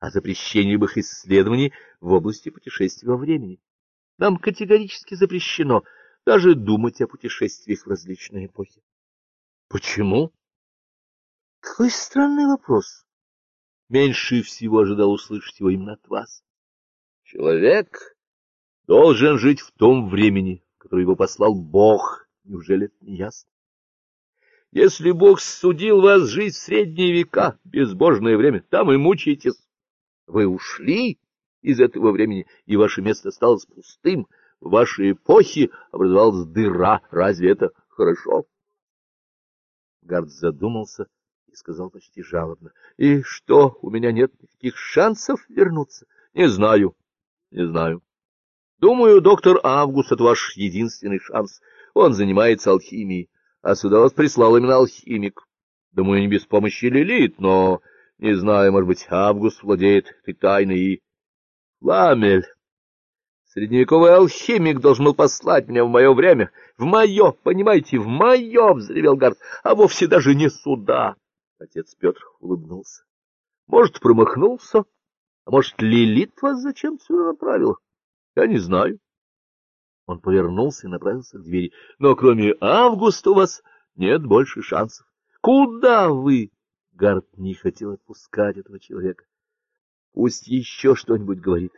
о запрещении любых исследований в области путешествий во времени. Нам категорически запрещено даже думать о путешествиях в различные эпохи. Почему? Какой странный вопрос. Меньше всего ожидал услышать его именно от вас. Человек должен жить в том времени, которое его послал Бог. Неужели это не ясно? Если Бог судил вас жить в средние века, безбожное время, там и мучаетесь. Вы ушли из этого времени, и ваше место осталось пустым. В вашей эпохе образовалась дыра. Разве это хорошо? Гард задумался и сказал почти жалобно. — И что, у меня нет никаких шансов вернуться? — Не знаю, не знаю. Думаю, доктор Август — это ваш единственный шанс. Он занимается алхимией, а сюда вас прислал именно алхимик. Думаю, не без помощи Лилит, но, не знаю, может быть, Август владеет этой тайной и... Ламель. Средневековый алхимик должен был послать меня в мое время. В мое, понимаете, в мое, — взревел Гард, — а вовсе даже не сюда. Отец Петр улыбнулся. Может, промахнулся, а может, Лилит вас зачем сюда направила? Я не знаю. Он повернулся и направился к двери. Но кроме Августа у вас нет больше шансов. Куда вы? Гард не хотел отпускать этого человека. Пусть еще что-нибудь говорит.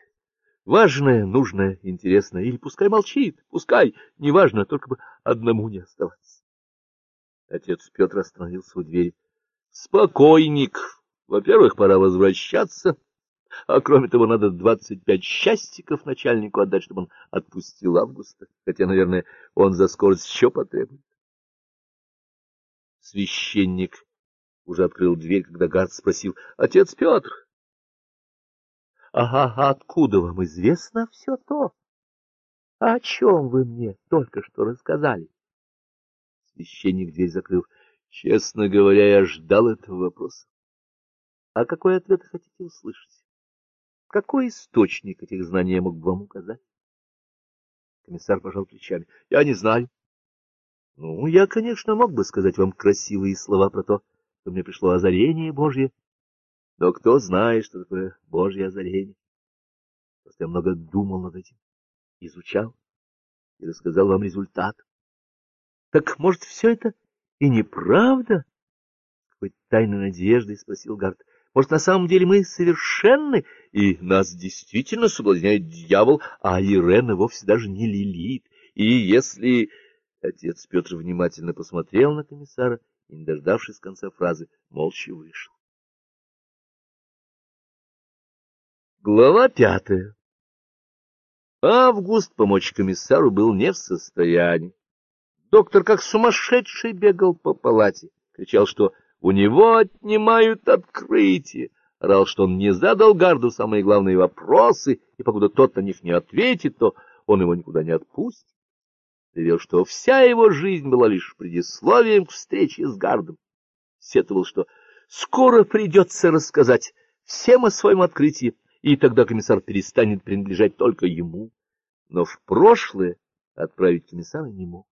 Важное, нужное, интересное. Или пускай молчит, пускай, неважно, только бы одному не оставаться. Отец Петр остановился у двери. Спокойник. Во-первых, пора возвращаться. А кроме того, надо двадцать пять счастиков начальнику отдать, чтобы он отпустил Августа. Хотя, наверное, он за скорость еще потребует. Священник уже открыл дверь, когда Гард спросил, — Отец Петр, Ага, откуда вам известно все то? О чем вы мне только что рассказали? Священник дверь закрыл. Честно говоря, я ждал этого вопроса. А какой ответ хотите услышать? Какой источник этих знаний я мог бы вам указать? Комиссар пожал плечами. Я не знаю. Ну, я, конечно, мог бы сказать вам красивые слова про то, что мне пришло озарение Божье, но кто знает, что такое Божье озарение? Просто я много думал над этим, изучал и рассказал вам результат. Так, может, все это и неправда? Какой тайной надеждой спросил Гард. Может, на самом деле мы совершенны, и нас действительно соблазняет дьявол, а Ирена вовсе даже не Лилит. И если... Отец Петр внимательно посмотрел на комиссара и, не дождавшись конца фразы, молча вышел. Глава пятая Август помочь комиссару был не в состоянии. Доктор как сумасшедший бегал по палате, кричал, что у него отнимают открытие, орал, что он не задал Гарду самые главные вопросы, и покуда тот на них не ответит, то он его никуда не отпустит. Заявил, что вся его жизнь была лишь предисловием к встрече с Гардом. Сетовал, что скоро придется рассказать всем о своем открытии, и тогда комиссар перестанет принадлежать только ему. Но в прошлое отправить комиссара не мог.